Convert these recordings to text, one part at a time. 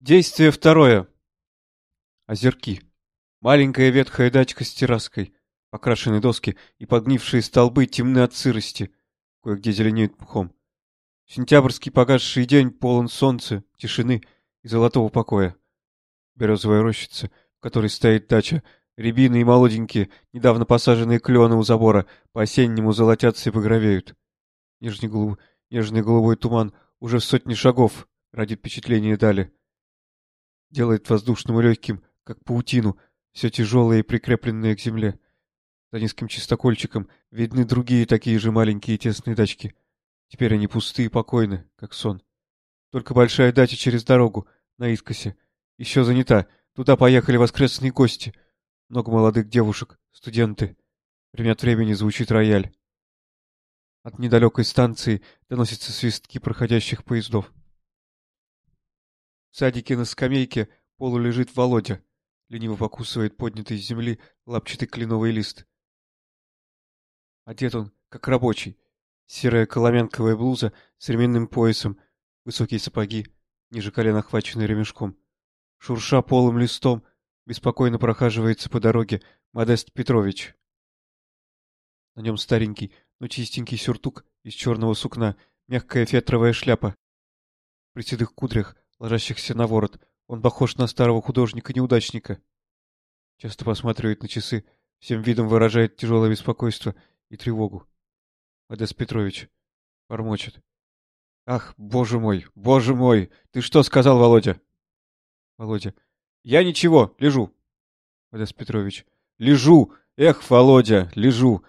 Действие второе. Озерки. Маленькая ветхая дачка с терраской, покрашенные доски и подгнившие столбы темны от сырости, кое-где зеленеют пухом. Сентябрьский погасший день полон солнца, тишины и золотого покоя. Березовая рощица, в которой стоит дача, рябины и молоденькие, недавно посаженные клены у забора, по-осеннему золотятся и багровеют. Нежный, голуб... Нежный голубой туман уже в сотни шагов ради впечатления дали делает воздушным и легким, как паутину, все тяжелое и прикрепленное к земле. За низким чистокольчиком видны другие такие же маленькие тесные дачки. Теперь они пустые и покойны, как сон. Только большая дача через дорогу, на Искосе, еще занята. Туда поехали воскресные гости. Много молодых девушек, студенты. Время от времени звучит рояль. От недалекой станции доносятся свистки проходящих поездов. В садике на скамейке полу лежит Володя. Лениво покусывает поднятый с земли лапчатый кленовый лист. Одет он, как рабочий. Серая коломенковая блуза с ременным поясом, высокие сапоги, ниже колен охваченные ремешком. Шурша полым листом, беспокойно прохаживается по дороге Модест Петрович. На нем старенький, но чистенький сюртук из черного сукна, мягкая фетровая шляпа. При седых кудрях ложащихся на ворот. Он похож на старого художника-неудачника. Часто посматривает на часы, всем видом выражает тяжелое беспокойство и тревогу. Одесс Петрович бормочет. — Ах, боже мой, боже мой! Ты что сказал, Володя? Володя. — Я ничего, лежу. Одесс Петрович. — Лежу! Эх, Володя, лежу!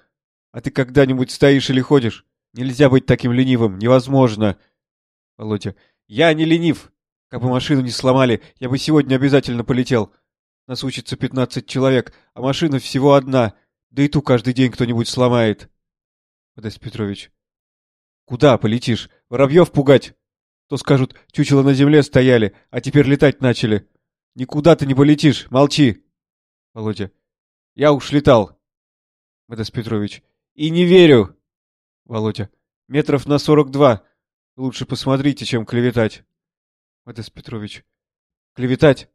А ты когда-нибудь стоишь или ходишь? Нельзя быть таким ленивым, невозможно! Володя. — Я не ленив! Как бы машину не сломали, я бы сегодня обязательно полетел. Нас учится пятнадцать человек, а машина всего одна. Да и ту каждый день кто-нибудь сломает. Подась Петрович. Куда полетишь? Воробьев пугать? То скажут, чучело на земле стояли, а теперь летать начали. Никуда ты не полетишь, молчи. Володя. Я уж летал. Модес Петрович. И не верю. Володя. Метров на сорок два. Лучше посмотрите, чем клеветать. Модес Петрович. Клеветать?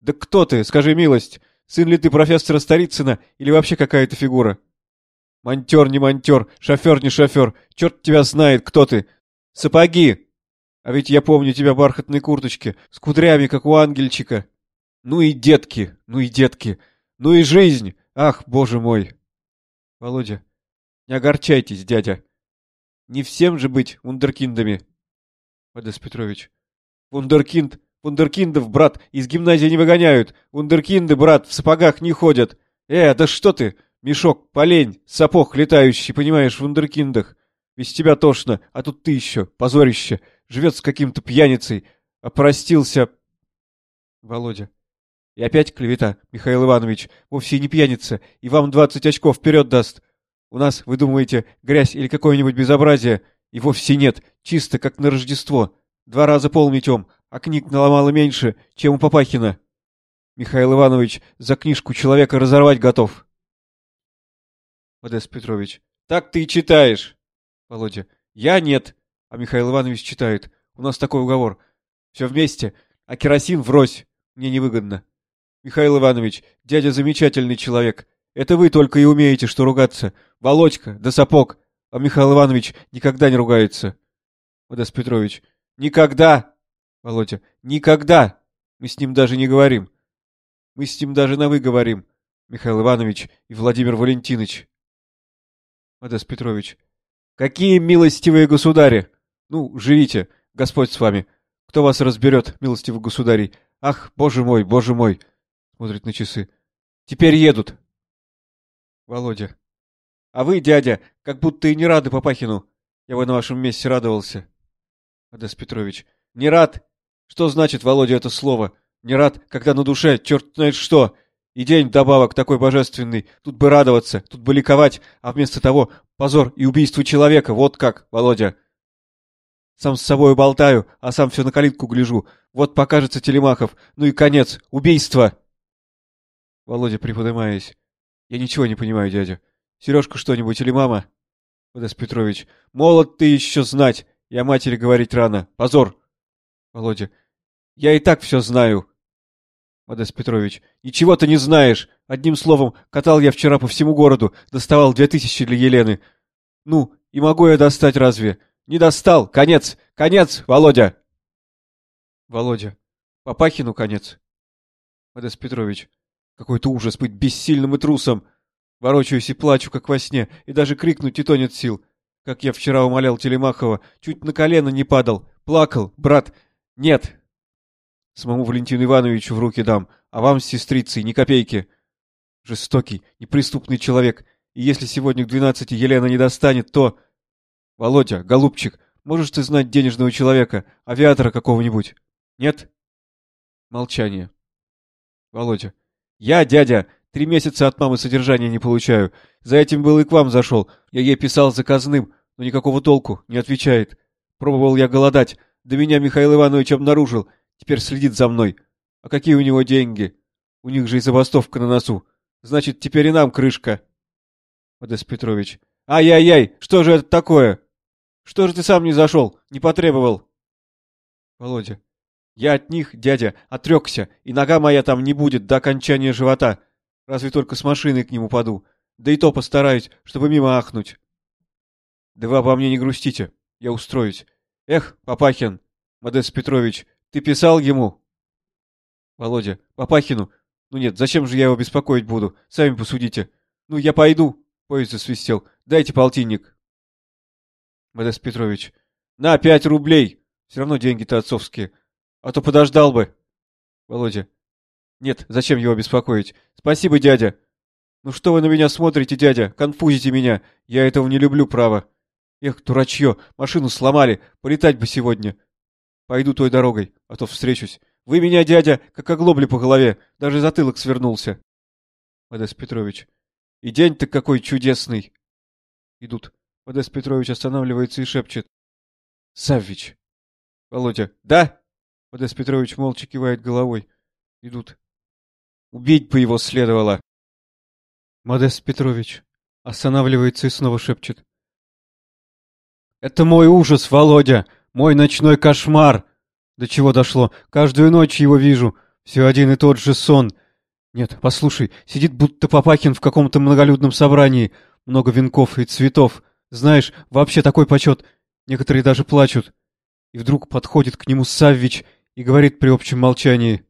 Да кто ты, скажи милость? Сын ли ты профессора Старицына или вообще какая-то фигура? Монтер не монтер, шофер не шофер, черт тебя знает, кто ты. Сапоги! А ведь я помню тебя в бархатной курточке, с кудрями, как у ангельчика. Ну и детки, ну и детки, ну и жизнь, ах, боже мой. Володя, не огорчайтесь, дядя. Не всем же быть вундеркиндами. Модес Петрович. Вундеркинд, вундеркиндов, брат, из гимназии не выгоняют. Вундеркинды, брат, в сапогах не ходят. Э, да что ты? Мешок, полень, сапог летающий, понимаешь, в вундеркиндах. Без тебя тошно, а тут ты еще, позорище, живет с каким-то пьяницей. Опростился. Володя. И опять клевета, Михаил Иванович, вовсе не пьяница, и вам двадцать очков вперед даст. У нас, вы думаете, грязь или какое-нибудь безобразие? И вовсе нет, чисто как на Рождество. Два раза пол метем, а книг наломало меньше, чем у Папахина. Михаил Иванович за книжку человека разорвать готов. Модест Петрович. Так ты и читаешь. Володя. Я нет. А Михаил Иванович читает. У нас такой уговор. Все вместе, а керосин врозь. Мне невыгодно. Михаил Иванович, дядя замечательный человек. Это вы только и умеете, что ругаться. Володька, да сапог. А Михаил Иванович никогда не ругается. Модест Петрович. Никогда! Володя. Никогда! Мы с ним даже не говорим. Мы с ним даже на «вы» говорим. Михаил Иванович и Владимир Валентинович. Модес Петрович. Какие милостивые государи! Ну, живите, Господь с вами. Кто вас разберет, милостивый государей? Ах, боже мой, боже мой! Смотрит на часы. Теперь едут. Володя. А вы, дядя, как будто и не рады Папахину. Я бы на вашем месте радовался. Одесс Петрович. Не рад? Что значит, Володя, это слово? Не рад, когда на душе, черт знает что. И день добавок такой божественный. Тут бы радоваться, тут бы ликовать, а вместо того позор и убийство человека. Вот как, Володя. Сам с собой болтаю, а сам все на калитку гляжу. Вот покажется Телемахов. Ну и конец. Убийство. Володя, приподнимаясь. Я ничего не понимаю, дядя. Сережка что-нибудь или мама? Одесс Петрович. Молод ты еще знать. Я матери говорить рано. Позор. Володя. Я и так все знаю. Модест Петрович. Ничего ты не знаешь. Одним словом, катал я вчера по всему городу, доставал две тысячи для Елены. Ну, и могу я достать разве? Не достал. Конец. Конец, Володя. Володя. Папахину конец. Модест Петрович. Какой-то ужас быть бессильным и трусом. Ворочаюсь и плачу, как во сне, и даже крикнуть и то нет сил. Как я вчера умолял Телемахова, чуть на колено не падал. Плакал, брат. Нет. Самому Валентину Ивановичу в руки дам, а вам с сестрицей ни копейки. Жестокий, неприступный человек. И если сегодня к двенадцати Елена не достанет, то... Володя, голубчик, можешь ты знать денежного человека, авиатора какого-нибудь? Нет? Молчание. Володя. Я, дядя, три месяца от мамы содержания не получаю. За этим был и к вам зашел. Я ей писал заказным, но никакого толку, не отвечает. Пробовал я голодать. Да меня Михаил Иванович обнаружил. Теперь следит за мной. А какие у него деньги? У них же и забастовка на носу. Значит, теперь и нам крышка. Модест Петрович. Ай-яй-яй, что же это такое? Что же ты сам не зашел, не потребовал? Володя. Я от них, дядя, отрекся, и нога моя там не будет до окончания живота. Разве только с машиной к нему паду. Да и то постараюсь, чтобы мимо ахнуть. Да вы обо мне не грустите. Я устроюсь. Эх, Папахин, Модест Петрович, ты писал ему? Володя, Папахину. Ну нет, зачем же я его беспокоить буду? Сами посудите. Ну, я пойду. Поезд засвистел. Дайте полтинник. Модест Петрович. На, пять рублей. Все равно деньги-то отцовские. А то подождал бы. Володя. Нет, зачем его беспокоить? Спасибо, дядя. Ну что вы на меня смотрите, дядя? Конфузите меня. Я этого не люблю, право. Эх, дурачье, машину сломали. Полетать бы сегодня. Пойду той дорогой, а то встречусь. Вы меня, дядя, как оглобли по голове. Даже затылок свернулся. Модест Петрович. И день-то какой чудесный. Идут. Модест Петрович останавливается и шепчет. Саввич. Володя. Да? Модест Петрович молча кивает головой. Идут. Убить бы его следовало. Модест Петрович останавливается и снова шепчет. Это мой ужас, Володя, мой ночной кошмар. До чего дошло? Каждую ночь его вижу. Все один и тот же сон. Нет, послушай, сидит будто Папакин в каком-то многолюдном собрании. Много венков и цветов. Знаешь, вообще такой почет. Некоторые даже плачут. И вдруг подходит к нему Саввич и говорит при общем молчании.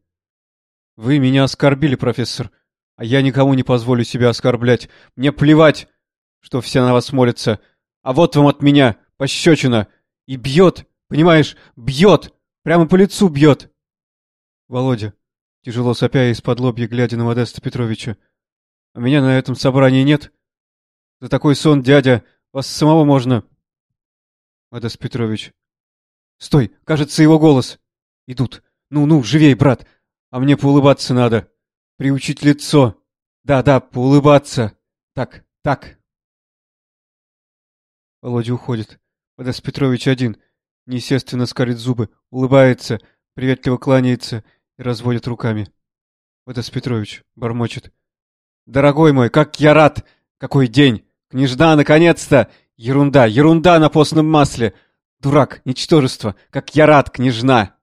«Вы меня оскорбили, профессор, а я никому не позволю себя оскорблять. Мне плевать, что все на вас молятся. А вот вам от меня пощечина. И бьет, понимаешь, бьет, прямо по лицу бьет». Володя, тяжело сопя из-под лобья, глядя на Модеста Петровича. «А меня на этом собрании нет? За такой сон, дядя, вас самого можно...» Модест Петрович. «Стой, кажется, его голос!» Идут. Ну-ну, живей, брат. А мне поулыбаться надо. Приучить лицо. Да-да, поулыбаться. Так, так. Володя уходит. Водас Петрович один. Неестественно скалит зубы, улыбается, приветливо кланяется и разводит руками. Водас Петрович бормочет. «Дорогой мой, как я рад! Какой день! Княжна, наконец-то! Ерунда, ерунда на постном масле! Дурак, ничтожество! Как я рад, княжна!»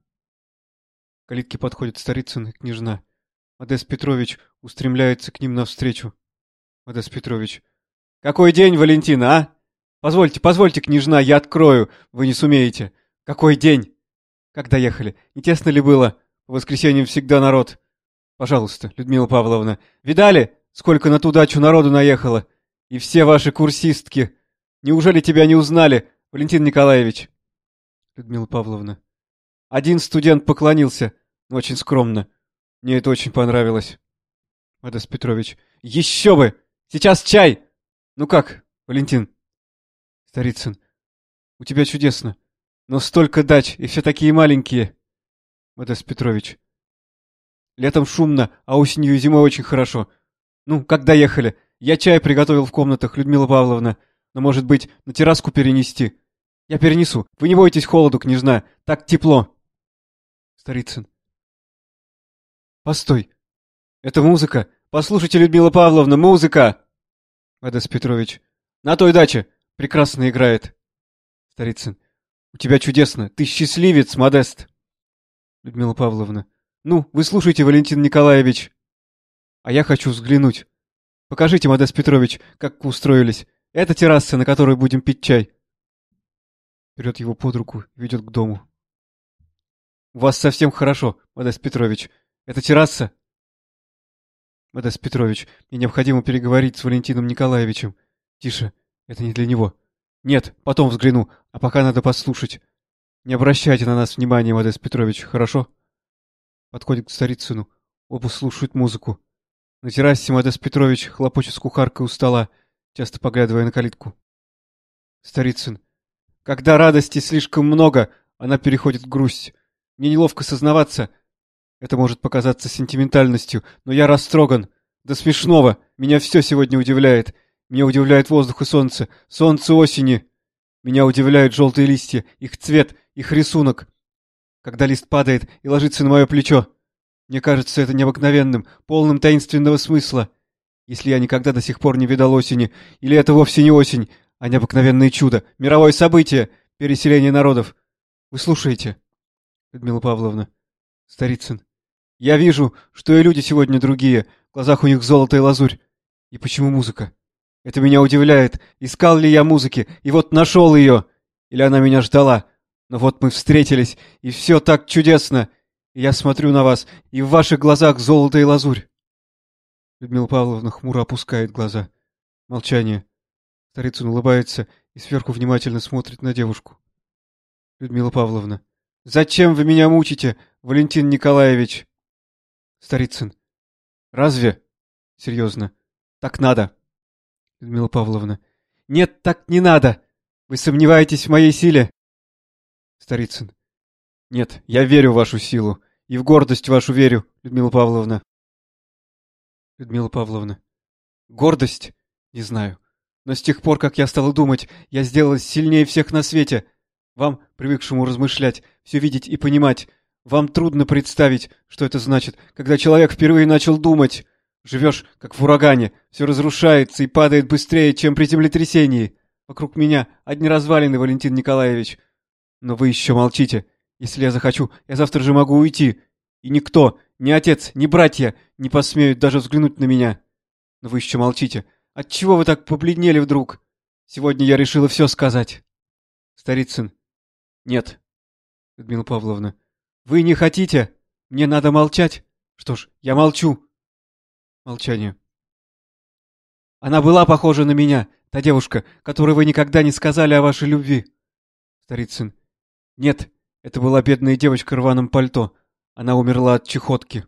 Калитке подходит Старицын и княжна. Модест Петрович устремляется к ним навстречу. Модест Петрович. «Какой день, Валентина, а? Позвольте, позвольте, княжна, я открою. Вы не сумеете. Какой день? Когда ехали? Не тесно ли было? По воскресеньям всегда народ. Пожалуйста, Людмила Павловна. Видали, сколько на ту дачу народу наехало? И все ваши курсистки. Неужели тебя не узнали, Валентин Николаевич?» Людмила Павловна. Один студент поклонился, но очень скромно. Мне это очень понравилось. Адас Петрович. Еще бы! Сейчас чай! Ну как, Валентин? Старицын. У тебя чудесно. Но столько дач, и все такие маленькие. Адас Петрович. Летом шумно, а осенью и зимой очень хорошо. Ну, когда ехали? Я чай приготовил в комнатах, Людмила Павловна. Но, может быть, на терраску перенести? Я перенесу. Вы не бойтесь холоду, княжна. Так тепло. Старицын. Постой. Это музыка. Послушайте, Людмила Павловна, музыка. Адас Петрович. На той даче. Прекрасно играет. Старицын. У тебя чудесно. Ты счастливец, Модест. Людмила Павловна. Ну, вы слушайте, Валентин Николаевич. А я хочу взглянуть. Покажите, Модест Петрович, как устроились. Это терраса, на которой будем пить чай. Берет его под руку ведет к дому. У вас совсем хорошо, Модест Петрович. Это терраса? Модест Петрович, мне необходимо переговорить с Валентином Николаевичем. Тише, это не для него. Нет, потом взгляну, а пока надо послушать. Не обращайте на нас внимания, Модест Петрович, хорошо? Подходит к Старицыну. Оба слушают музыку. На террасе Модест Петрович хлопочет с кухаркой у стола, часто поглядывая на калитку. Старицын. Когда радости слишком много, она переходит в грусть. Мне неловко сознаваться. Это может показаться сентиментальностью, но я растроган. До смешного. Меня все сегодня удивляет. Меня удивляет воздух и солнце. Солнце осени. Меня удивляют желтые листья, их цвет, их рисунок. Когда лист падает и ложится на мое плечо. Мне кажется это необыкновенным, полным таинственного смысла. Если я никогда до сих пор не видал осени, или это вовсе не осень, а необыкновенное чудо, мировое событие, переселение народов. Вы слушаете, Людмила Павловна. Старицын. Я вижу, что и люди сегодня другие, в глазах у них золото и лазурь. И почему музыка? Это меня удивляет. Искал ли я музыки, и вот нашел ее. Или она меня ждала. Но вот мы встретились, и все так чудесно. И я смотрю на вас, и в ваших глазах золото и лазурь. Людмила Павловна хмуро опускает глаза. Молчание. Старицын улыбается и сверху внимательно смотрит на девушку. Людмила Павловна. Зачем вы меня мучите, Валентин Николаевич? Старицын. Разве? Серьезно. Так надо. Людмила Павловна. Нет, так не надо. Вы сомневаетесь в моей силе? Старицын. Нет, я верю в вашу силу. И в гордость вашу верю, Людмила Павловна. Людмила Павловна. Гордость? Не знаю. Но с тех пор, как я стала думать, я сделалась сильнее всех на свете. Вам, привыкшему размышлять, все видеть и понимать, вам трудно представить, что это значит, когда человек впервые начал думать. Живешь, как в урагане, все разрушается и падает быстрее, чем при землетрясении. Вокруг меня одни развалины, Валентин Николаевич. Но вы еще молчите. Если я захочу, я завтра же могу уйти. И никто, ни отец, ни братья не посмеют даже взглянуть на меня. Но вы еще молчите. Отчего вы так побледнели вдруг? Сегодня я решила все сказать. Старицын. Нет. Людмила Павловна. Вы не хотите? Мне надо молчать? Что ж, я молчу. Молчание. Она была похожа на меня, та девушка, которой вы никогда не сказали о вашей любви. Старицын. Нет, это была бедная девочка в рваном пальто. Она умерла от чехотки.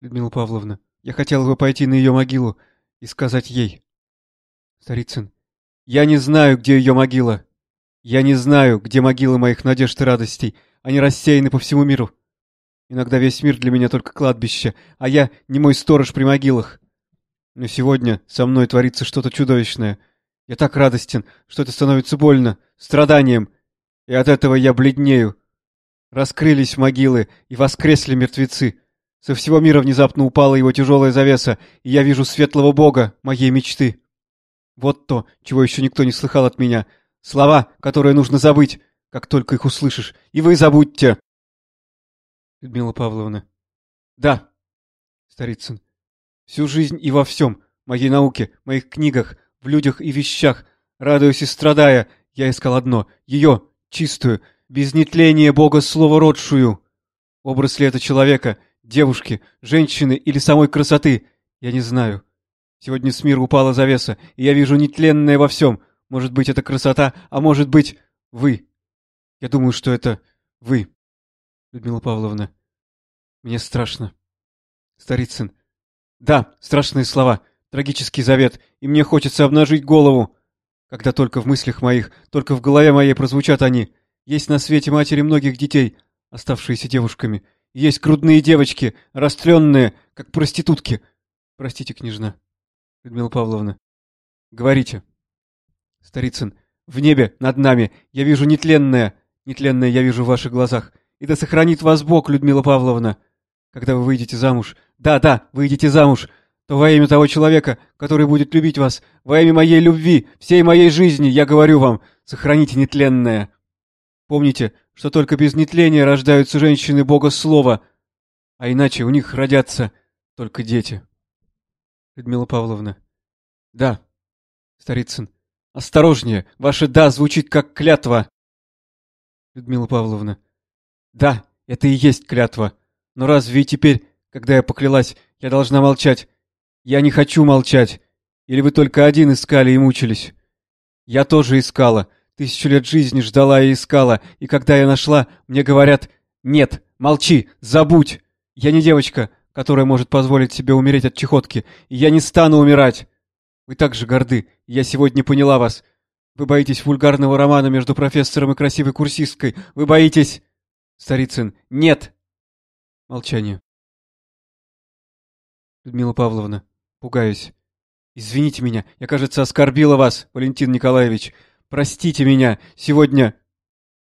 Людмила Павловна. Я хотела бы пойти на ее могилу и сказать ей. Старицын. Я не знаю, где ее могила. Я не знаю, где могилы моих надежд и радостей. Они рассеяны по всему миру. Иногда весь мир для меня только кладбище, а я не мой сторож при могилах. Но сегодня со мной творится что-то чудовищное. Я так радостен, что это становится больно, страданием, и от этого я бледнею. Раскрылись могилы, и воскресли мертвецы. Со всего мира внезапно упала его тяжелая завеса, и я вижу светлого бога, моей мечты. Вот то, чего еще никто не слыхал от меня. Слова, которые нужно забыть, как только их услышишь. И вы забудьте. Людмила Павловна. Да. Старицын. Всю жизнь и во всем, моей науке, моих книгах, в людях и вещах, радуясь и страдая, я искал одно — ее, чистую, без нетления Бога слово родшую. Образ ли это человека, девушки, женщины или самой красоты, я не знаю. Сегодня с мира упала завеса, и я вижу нетленное во всем. Может быть, это красота, а может быть, вы. Я думаю, что это вы. Людмила Павловна. Мне страшно. Старицын. Да, страшные слова, трагический завет, и мне хочется обнажить голову. Когда только в мыслях моих, только в голове моей прозвучат они. Есть на свете матери многих детей, оставшиеся девушками. Есть грудные девочки, растленные, как проститутки. Простите, княжна. Людмила Павловна. Говорите. Старицын. В небе, над нами, я вижу нетленное. Нетленное я вижу в ваших глазах. И да сохранит вас Бог, Людмила Павловна. Когда вы выйдете замуж... Да, да, выйдете замуж, то во имя того человека, который будет любить вас, во имя моей любви, всей моей жизни, я говорю вам, сохраните нетленное. Помните, что только без нетления рождаются женщины Бога Слова, а иначе у них родятся только дети. Людмила Павловна. Да. Старицын. Осторожнее, ваше «да» звучит как клятва. Людмила Павловна. Да, это и есть клятва. Но разве и теперь, когда я поклялась, я должна молчать? Я не хочу молчать. Или вы только один искали и мучились? Я тоже искала. Тысячу лет жизни ждала и искала. И когда я нашла, мне говорят, нет, молчи, забудь. Я не девочка, которая может позволить себе умереть от чехотки. И я не стану умирать. Вы так же горды. Я сегодня поняла вас. Вы боитесь вульгарного романа между профессором и красивой курсисткой. Вы боитесь... Старицын. Нет. Молчание. Людмила Павловна. Пугаюсь. Извините меня, я, кажется, оскорбила вас, Валентин Николаевич. Простите меня, сегодня...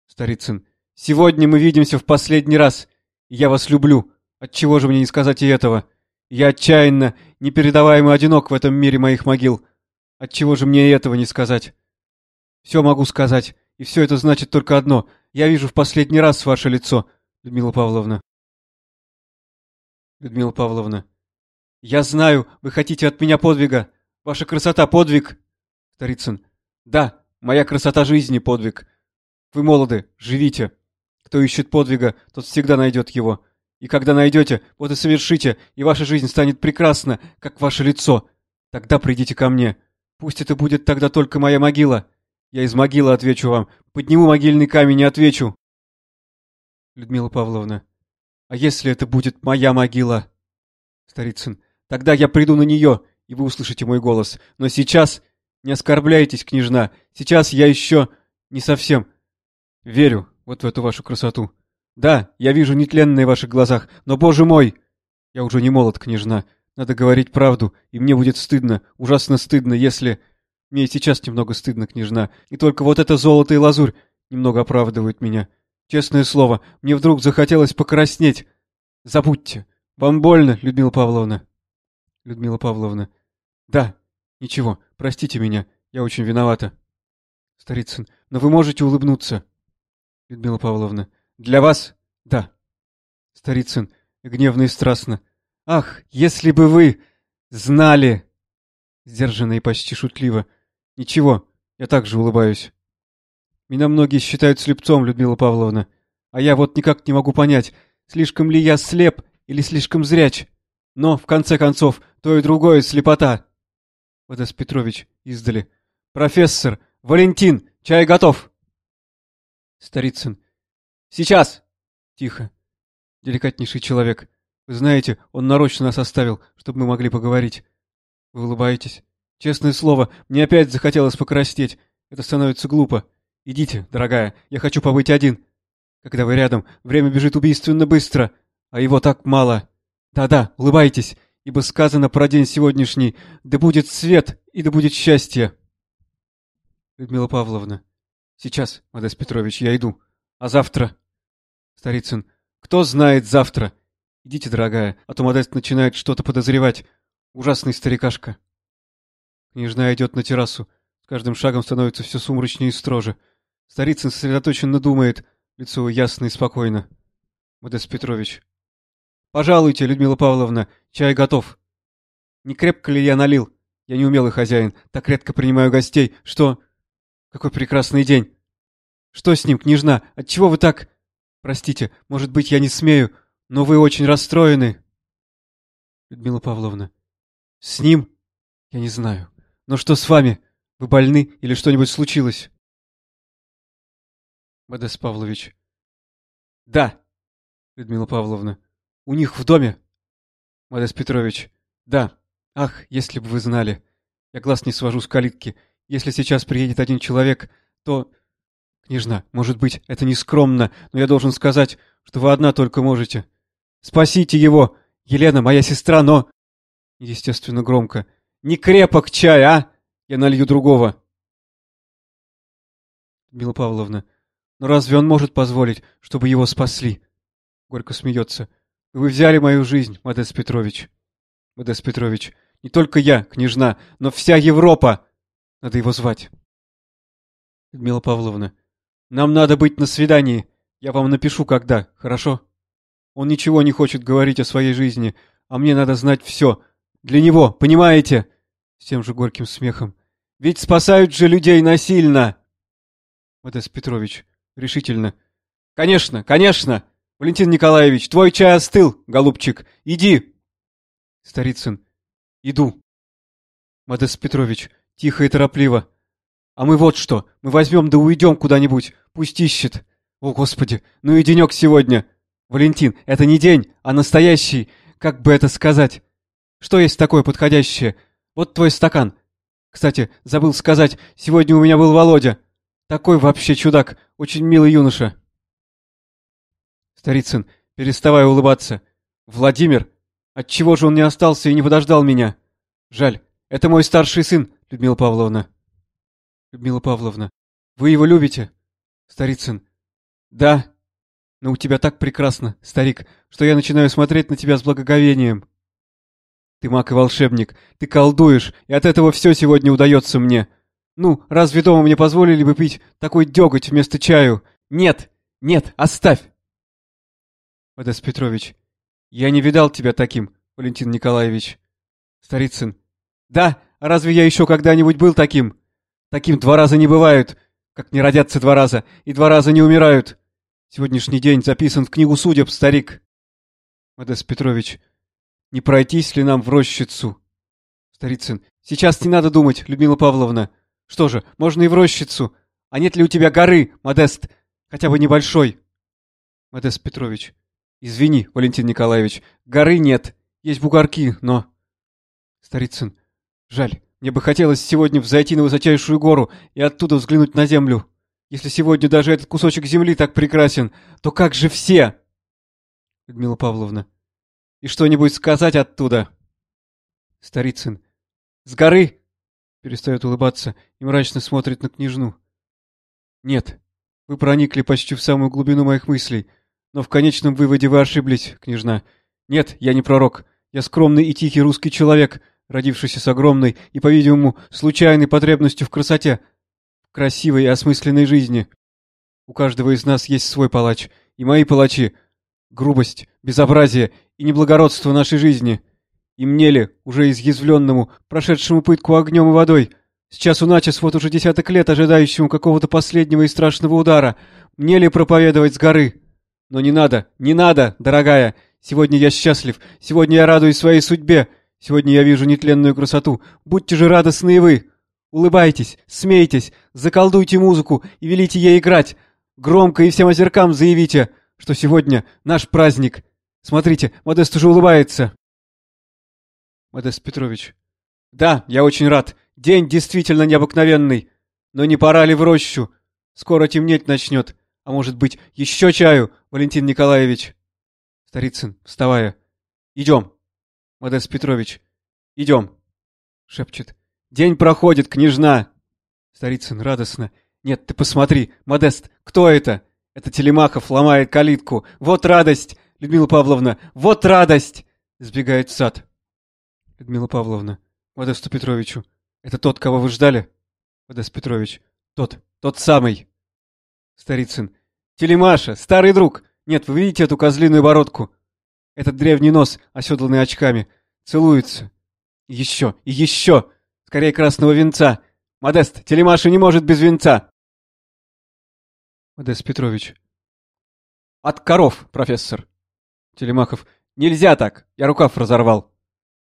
Старицын. Сегодня мы видимся в последний раз. Я вас люблю. Отчего же мне не сказать и этого? Я отчаянно, непередаваемо одинок в этом мире моих могил. Отчего же мне этого не сказать? Все могу сказать, и все это значит только одно. Я вижу в последний раз ваше лицо, Людмила Павловна. Людмила Павловна. Я знаю, вы хотите от меня подвига. Ваша красота — подвиг. Старицын. Да, моя красота жизни — подвиг. Вы молоды, живите. Кто ищет подвига, тот всегда найдет его. И когда найдете, вот и совершите, и ваша жизнь станет прекрасна, как ваше лицо. Тогда придите ко мне. Пусть это будет тогда только моя могила. Я из могилы отвечу вам. Подниму могильный камень и отвечу. Людмила Павловна. А если это будет моя могила? Старицын. Тогда я приду на нее, и вы услышите мой голос. Но сейчас... Не оскорбляйтесь, княжна. Сейчас я еще... Не совсем... Верю вот в эту вашу красоту. Да, я вижу нетленные в ваших глазах, но, боже мой! Я уже не молод, княжна. Надо говорить правду, и мне будет стыдно, ужасно стыдно, если... Мне и сейчас немного стыдно, княжна. И только вот это золото и лазурь немного оправдывают меня. Честное слово, мне вдруг захотелось покраснеть. Забудьте. Вам больно, Людмила Павловна? Людмила Павловна. Да, ничего, простите меня, я очень виновата. Старицын, но вы можете улыбнуться. Людмила Павловна. Для вас? Да. Старицын, гневно и страстно. Ах, если бы вы знали! Сдержанно и почти шутливо. Ничего, я также улыбаюсь. Меня многие считают слепцом, Людмила Павловна. А я вот никак не могу понять, слишком ли я слеп или слишком зряч. Но, в конце концов, то и другое слепота. Водос Петрович издали. Профессор! Валентин! Чай готов! Старицын. Сейчас! Тихо. Деликатнейший человек. Вы знаете, он нарочно нас оставил, чтобы мы могли поговорить. Вы улыбаетесь. Честное слово, мне опять захотелось покраснеть. Это становится глупо. Идите, дорогая, я хочу побыть один. Когда вы рядом, время бежит убийственно быстро, а его так мало. Да-да, улыбайтесь, ибо сказано про день сегодняшний, да будет свет и да будет счастье. Людмила Павловна. Сейчас, Модест Петрович, я иду. А завтра? Старицын. Кто знает завтра? Идите, дорогая, а то Модест начинает что-то подозревать. Ужасный старикашка. Княжна идет на террасу. С каждым шагом становится все сумрачнее и строже. Старицын сосредоточенно думает, лицо ясно и спокойно. Модест Петрович. «Пожалуйте, Людмила Павловна, чай готов». «Не крепко ли я налил? Я неумелый хозяин, так редко принимаю гостей, что...» «Какой прекрасный день!» «Что с ним, княжна? Отчего вы так...» «Простите, может быть, я не смею, но вы очень расстроены». Людмила Павловна. «С ним? Я не знаю. Но что с вами? Вы больны или что-нибудь случилось?» Модес Павлович. «Да, Людмила Павловна. У них в доме? Модес Петрович. Да. Ах, если бы вы знали. Я глаз не свожу с калитки. Если сейчас приедет один человек, то... Княжна, может быть, это не скромно, но я должен сказать, что вы одна только можете. Спасите его! Елена, моя сестра, но... Естественно, громко. Не крепок чай, а? Я налью другого. Мила Павловна. Но разве он может позволить, чтобы его спасли? Горько смеется. Вы взяли мою жизнь, Модест Петрович. Модест Петрович, не только я, княжна, но вся Европа. Надо его звать. Людмила Павловна. Нам надо быть на свидании. Я вам напишу, когда, хорошо? Он ничего не хочет говорить о своей жизни, а мне надо знать все. Для него, понимаете? С тем же горьким смехом. Ведь спасают же людей насильно. Модест Петрович, решительно. Конечно, конечно! Валентин Николаевич, твой чай остыл, голубчик. Иди. Старицын. Иду. Модест Петрович, тихо и торопливо. А мы вот что, мы возьмем да уйдем куда-нибудь. Пусть ищет. О, Господи, ну и денек сегодня. Валентин, это не день, а настоящий. Как бы это сказать? Что есть такое подходящее? Вот твой стакан. Кстати, забыл сказать, сегодня у меня был Володя. Такой вообще чудак, очень милый юноша. Старицын, переставая улыбаться. Владимир, отчего же он не остался и не подождал меня? Жаль, это мой старший сын, Людмила Павловна. Людмила Павловна, вы его любите? Старицын, да. Но у тебя так прекрасно, старик, что я начинаю смотреть на тебя с благоговением. Ты маг и волшебник, ты колдуешь, и от этого все сегодня удается мне. Ну, разве дома мне позволили бы пить такой деготь вместо чаю? Нет, нет, оставь! Модест Петрович, я не видал тебя таким, Валентин Николаевич. Старицын, да, а разве я еще когда-нибудь был таким? Таким два раза не бывают, как не родятся два раза, и два раза не умирают. Сегодняшний день записан в книгу судеб, старик. Модест Петрович, не пройтись ли нам в рощицу? Старицын, сейчас не надо думать, Людмила Павловна. Что же, можно и в рощицу. А нет ли у тебя горы, Модест? Хотя бы небольшой. Модест Петрович, извини, Валентин Николаевич, горы нет. Есть бугорки, но... Старицын, жаль, мне бы хотелось сегодня взойти на высочайшую гору и оттуда взглянуть на землю. Если сегодня даже этот кусочек земли так прекрасен, то как же все? Людмила Павловна, и что-нибудь сказать оттуда. Старицын. С горы? Перестает улыбаться и мрачно смотрит на княжну. Нет, вы проникли почти в самую глубину моих мыслей, но в конечном выводе вы ошиблись, княжна. Нет, я не пророк. Я скромный и тихий русский человек, родившийся с огромной и, по-видимому, случайной потребностью в красоте, в красивой и осмысленной жизни. У каждого из нас есть свой палач, и мои палачи — грубость, безобразие и неблагородство нашей жизни. И мне ли, уже изъязвленному, прошедшему пытку огнем и водой, с часу на час вот уже десяток лет ожидающему какого-то последнего и страшного удара, мне ли проповедовать с горы? Но не надо, не надо, дорогая, сегодня я счастлив, сегодня я радуюсь своей судьбе, сегодня я вижу нетленную красоту, будьте же радостны и вы. Улыбайтесь, смейтесь, заколдуйте музыку и велите ей играть, громко и всем озеркам заявите, что сегодня наш праздник, Смотрите, Модест уже улыбается. Модест Петрович. Да, я очень рад. День действительно необыкновенный. Но не пора ли в рощу? Скоро темнеть начнет. А может быть, еще чаю, Валентин Николаевич? Старицын, вставая. Идем. Модест Петрович. Идем. Шепчет. День проходит, княжна. Старицын радостно. Нет, ты посмотри, Модест, кто это? Это Телемахов ломает калитку. Вот радость! Людмила Павловна, вот радость!» Сбегает в сад. Людмила Павловна, Модесту Петровичу. Это тот, кого вы ждали? Модест Петрович. Тот, тот самый. Старицын. Телемаша, старый друг. Нет, вы видите эту козлиную бородку? Этот древний нос, оседланный очками. Целуется. Еще, и еще. Скорее красного венца. Модест, Телемаша не может без венца. Модест Петрович. От коров, профессор. Телемахов. Нельзя так! Я рукав разорвал.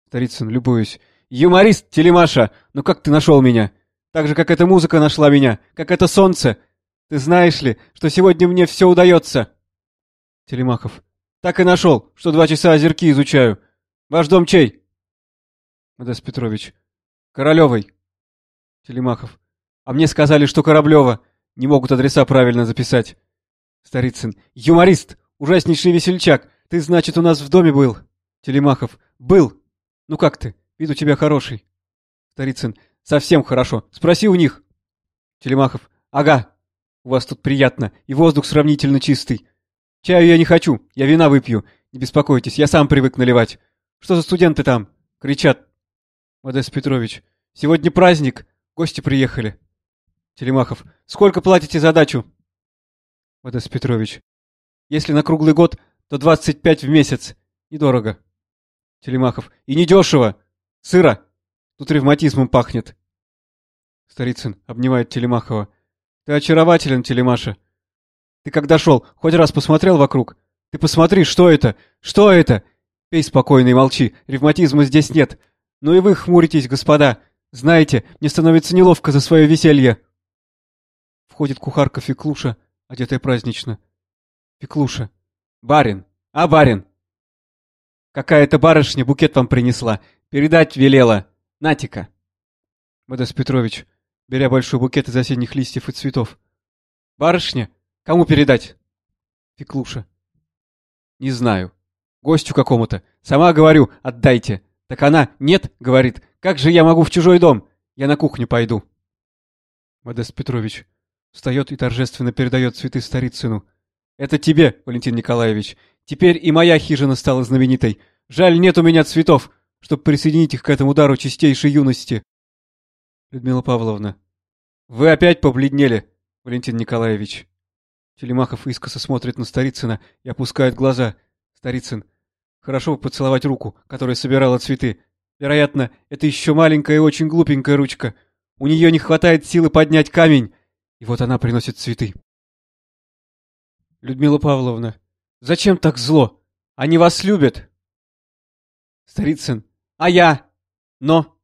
Старицын, любуюсь. Юморист, Телемаша! Ну как ты нашел меня? Так же, как эта музыка нашла меня, как это солнце. Ты знаешь ли, что сегодня мне все удается? Телемахов. Так и нашел, что два часа озерки изучаю. Ваш дом чей? Модест Петрович. Королевой. Телемахов. А мне сказали, что Кораблева. Не могут адреса правильно записать. Старицын. Юморист! Ужаснейший весельчак! Ты, значит, у нас в доме был? Телемахов. Был. Ну как ты? Вид у тебя хороший. Старицын. Совсем хорошо. Спроси у них. Телемахов. Ага. У вас тут приятно, и воздух сравнительно чистый. Чаю я не хочу, я вина выпью. Не беспокойтесь, я сам привык наливать. Что за студенты там? Кричат. Модест Петрович. Сегодня праздник. Гости приехали. Телемахов. Сколько платите за дачу? Модест Петрович. Если на круглый год, то 25 в месяц. Недорого. Телемахов. И недешево. Сыро. Тут ревматизмом пахнет. Старицын обнимает Телемахова. Ты очарователен, Телемаша. Ты когда шел, хоть раз посмотрел вокруг? Ты посмотри, что это? Что это? Пей спокойно и молчи. Ревматизма здесь нет. Ну и вы хмуритесь, господа. Знаете, мне становится неловко за свое веселье. Входит кухарка Феклуша, одетая празднично. Феклуша. Барин. А, барин. Какая-то барышня букет вам принесла. Передать велела. Натика. Модес Петрович, беря большой букет из осенних листьев и цветов. Барышня? Кому передать? Феклуша. Не знаю. Гостю какому-то. Сама говорю, отдайте. Так она, нет, говорит. Как же я могу в чужой дом? Я на кухню пойду. Модест Петрович встает и торжественно передает цветы старицыну. Это тебе, Валентин Николаевич. Теперь и моя хижина стала знаменитой. Жаль, нет у меня цветов, чтобы присоединить их к этому дару чистейшей юности. Людмила Павловна. Вы опять побледнели, Валентин Николаевич. Телемахов искоса смотрит на Старицына и опускает глаза. Старицын. Хорошо бы поцеловать руку, которая собирала цветы. Вероятно, это еще маленькая и очень глупенькая ручка. У нее не хватает силы поднять камень. И вот она приносит цветы. Людмила Павловна. Зачем так зло? Они вас любят. Старицын. А я? Но.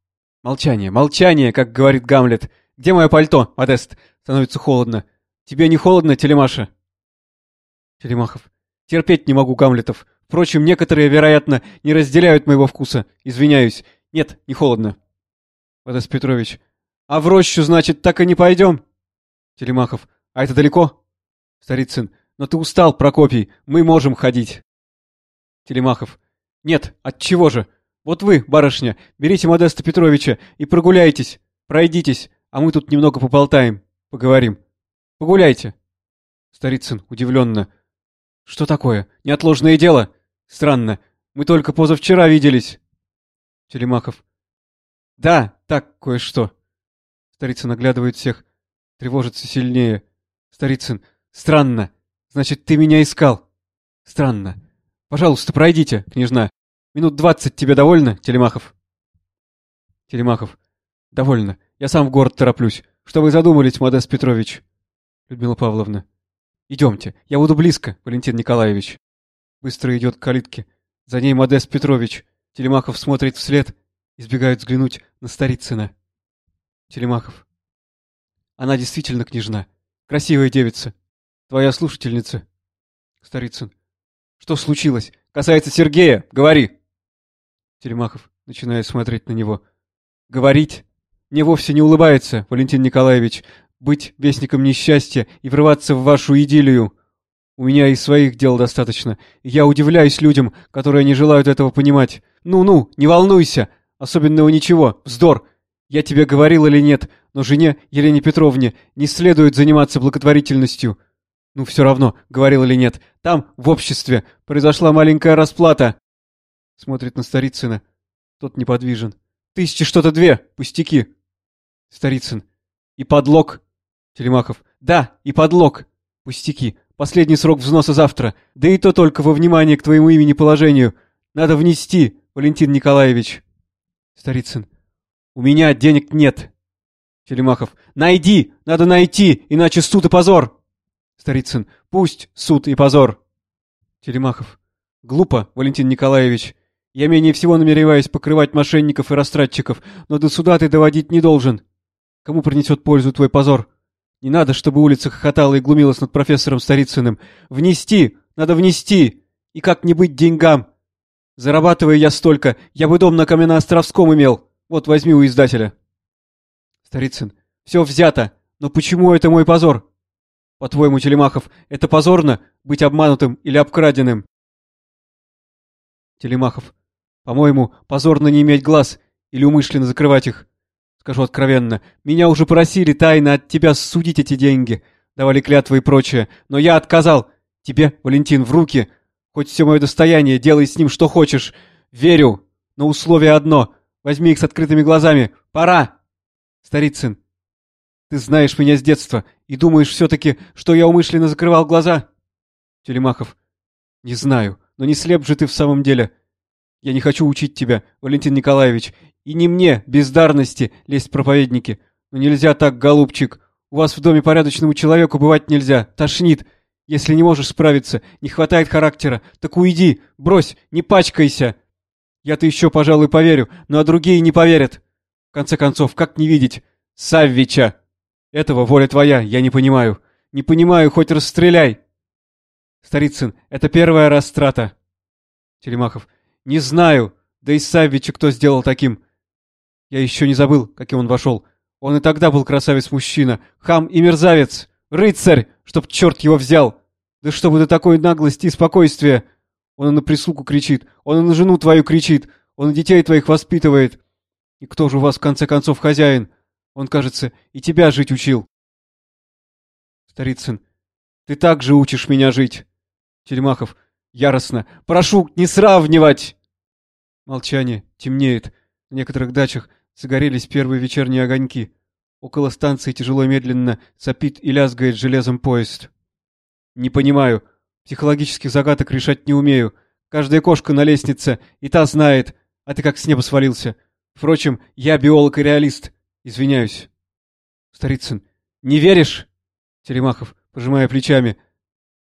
Молчание, молчание, как говорит Гамлет. Где мое пальто, Модест? Становится холодно. Тебе не холодно, Телемаша? Телемахов. Терпеть не могу Гамлетов. Впрочем, некоторые, вероятно, не разделяют моего вкуса. Извиняюсь. Нет, не холодно. Модест Петрович. А в рощу, значит, так и не пойдем? Телемахов. А это далеко? Старицын. Но ты устал, Прокопий. Мы можем ходить. Телемахов. Нет, от чего же? Вот вы, барышня, берите Модеста Петровича и прогуляйтесь. Пройдитесь, а мы тут немного поболтаем. Поговорим. Погуляйте. Старицын удивленно. Что такое? Неотложное дело? Странно. Мы только позавчера виделись. Телемахов. Да, так, кое-что. Старицын оглядывает всех. Тревожится сильнее. Старицын. Странно. Значит, ты меня искал. Странно. Пожалуйста, пройдите, княжна. Минут двадцать тебе довольно, Телемахов? Телемахов. Довольно. Я сам в город тороплюсь. Что вы задумались, Модест Петрович? Людмила Павловна. Идемте, я буду близко, Валентин Николаевич. Быстро идет к калитке. За ней Модест Петрович. Телемахов смотрит вслед, избегает взглянуть на Старицына. Телемахов. Она действительно княжна. Красивая девица. Твоя слушательница. Старицын. Что случилось? Касается Сергея. Говори. Телемахов, начиная смотреть на него. Говорить? Мне вовсе не улыбается, Валентин Николаевич быть вестником несчастья и врываться в вашу идиллию. У меня и своих дел достаточно. я удивляюсь людям, которые не желают этого понимать. Ну-ну, не волнуйся. Особенного ничего. Вздор. Я тебе говорил или нет, но жене Елене Петровне не следует заниматься благотворительностью. Ну, все равно, говорил или нет. Там, в обществе, произошла маленькая расплата. Смотрит на Старицына. Тот неподвижен. Тысячи что-то две, пустяки. Старицын. И подлог Телемахов. Да, и подлог. Пустяки. Последний срок взноса завтра. Да и то только во внимание к твоему имени положению. Надо внести, Валентин Николаевич. Старицын. У меня денег нет. Телемахов. Найди! Надо найти, иначе суд и позор. Старицын. Пусть суд и позор. Телемахов. Глупо, Валентин Николаевич. Я менее всего намереваюсь покрывать мошенников и растратчиков, но до суда ты доводить не должен. Кому принесет пользу твой позор? Не надо, чтобы улица хохотала и глумилась над профессором Старицыным. Внести! Надо внести! И как не быть деньгам? Зарабатывая я столько, я бы дом на Каменноостровском имел. Вот возьми у издателя. Старицын. Все взято. Но почему это мой позор? По-твоему, Телемахов, это позорно быть обманутым или обкраденным? Телемахов. По-моему, позорно не иметь глаз или умышленно закрывать их. Скажу откровенно, меня уже просили тайно от тебя судить эти деньги, давали клятвы и прочее, но я отказал. Тебе, Валентин, в руки. Хоть все мое достояние, делай с ним что хочешь. Верю, но условие одно. Возьми их с открытыми глазами. Пора! Старицын. Ты знаешь меня с детства и думаешь все-таки, что я умышленно закрывал глаза? Телемахов. Не знаю, но не слеп же ты в самом деле. Я не хочу учить тебя, Валентин Николаевич, и не мне, бездарности, лезть проповедники. Но нельзя так, голубчик. У вас в доме порядочному человеку бывать нельзя, тошнит. Если не можешь справиться, не хватает характера, так уйди, брось, не пачкайся. Я-то еще, пожалуй, поверю, но а другие не поверят. В конце концов, как не видеть? Саввича! Этого воля твоя, я не понимаю. Не понимаю, хоть расстреляй. Старицын, это первая растрата. Телемахов. Не знаю. Да и Саввича кто сделал таким? Я еще не забыл, каким он вошел. Он и тогда был красавец-мужчина, хам и мерзавец. Рыцарь, чтоб черт его взял. Да чтобы до такой наглости и спокойствия. Он и на прислугу кричит, он и на жену твою кричит, он и детей твоих воспитывает. И кто же у вас в конце концов хозяин? Он, кажется, и тебя жить учил. Старицын, ты так же учишь меня жить. Телемахов, яростно, прошу не сравнивать. Молчание, темнеет. На некоторых дачах загорелись первые вечерние огоньки. Около станции тяжело и медленно сопит и лязгает железом поезд. Не понимаю. Психологических загадок решать не умею. Каждая кошка на лестнице, и та знает. А ты как с неба свалился. Впрочем, я биолог и реалист. Извиняюсь. Старицын. Не веришь? Телемахов, пожимая плечами.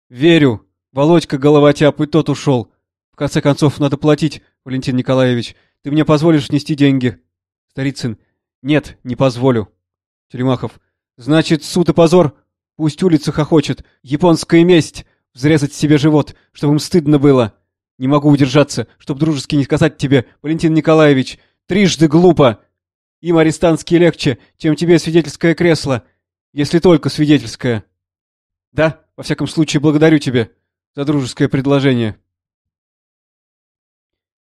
Верю. Володька головотяп, и тот ушел. В конце концов, надо платить, Валентин Николаевич. Ты мне позволишь нести деньги? Старицын. Нет, не позволю. Телемахов. Значит, суд и позор? Пусть улица хохочет. Японская месть. Взрезать себе живот, чтобы им стыдно было. Не могу удержаться, чтоб дружески не сказать тебе, Валентин Николаевич. Трижды глупо. Им арестантские легче, чем тебе свидетельское кресло. Если только свидетельское. Да, во всяком случае, благодарю тебе за дружеское предложение.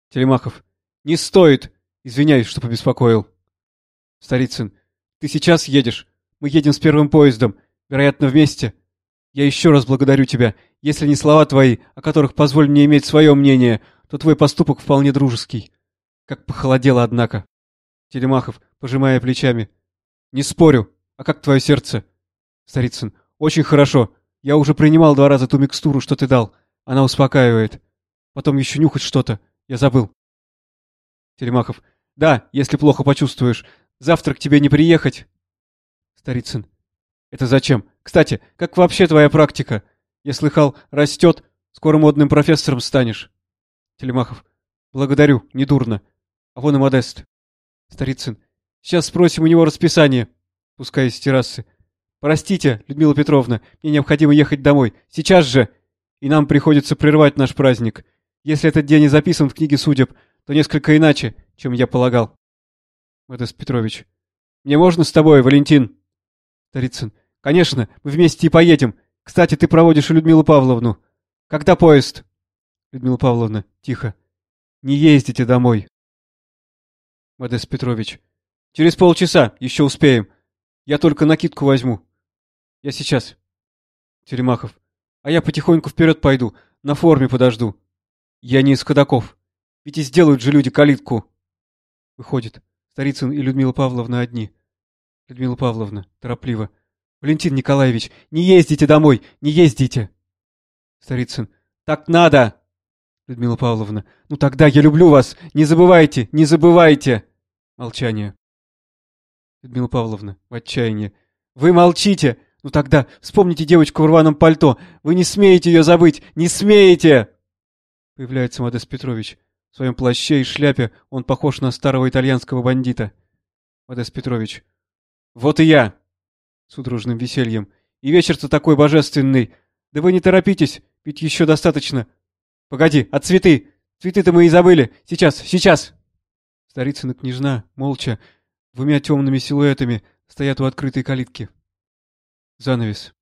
Телемахов. Не стоит. Извиняюсь, что побеспокоил. Старицын. Ты сейчас едешь. Мы едем с первым поездом. Вероятно, вместе. Я еще раз благодарю тебя. Если не слова твои, о которых позволь мне иметь свое мнение, то твой поступок вполне дружеский. Как похолодело, однако. Телемахов, пожимая плечами. Не спорю. А как твое сердце? Старицын. Очень хорошо. Я уже принимал два раза ту микстуру, что ты дал. Она успокаивает. Потом еще нюхать что-то. Я забыл. Телемахов. Да, если плохо почувствуешь. Завтра к тебе не приехать. Старицын. Это зачем? Кстати, как вообще твоя практика? Я слыхал, растет, скоро модным профессором станешь. Телемахов. Благодарю, недурно. А вон и Модест. Старицын. Сейчас спросим у него расписание. Пускаясь с террасы. Простите, Людмила Петровна, мне необходимо ехать домой. Сейчас же! И нам приходится прервать наш праздник. Если этот день и записан в книге судеб, то несколько иначе, чем я полагал. Модест Петрович. Мне можно с тобой, Валентин? Старицын. Конечно, мы вместе и поедем. Кстати, ты проводишь и Людмилу Павловну. Когда поезд? Людмила Павловна, тихо. Не ездите домой. Модест Петрович. Через полчаса, еще успеем. Я только накидку возьму. Я сейчас. Теремахов. А я потихоньку вперед пойду, на форме подожду. Я не из ходаков. Ведь и сделают же люди калитку. Выходит. Старицын и Людмила Павловна одни. Людмила Павловна, торопливо. Валентин Николаевич, не ездите домой, не ездите. Старицын. Так надо. Людмила Павловна. Ну тогда я люблю вас. Не забывайте, не забывайте. Молчание. Людмила Павловна в отчаянии. Вы молчите. Ну тогда вспомните девочку в рваном пальто. Вы не смеете ее забыть. Не смеете. Появляется Модест Петрович. В своем плаще и шляпе он похож на старого итальянского бандита. Модест Петрович. Вот и я с удружным весельем. «И вечер-то такой божественный! Да вы не торопитесь, ведь еще достаточно! Погоди, а цветы? Цветы-то мы и забыли! Сейчас, сейчас!» Старицына княжна, молча, двумя темными силуэтами, стоят у открытой калитки. Занавес.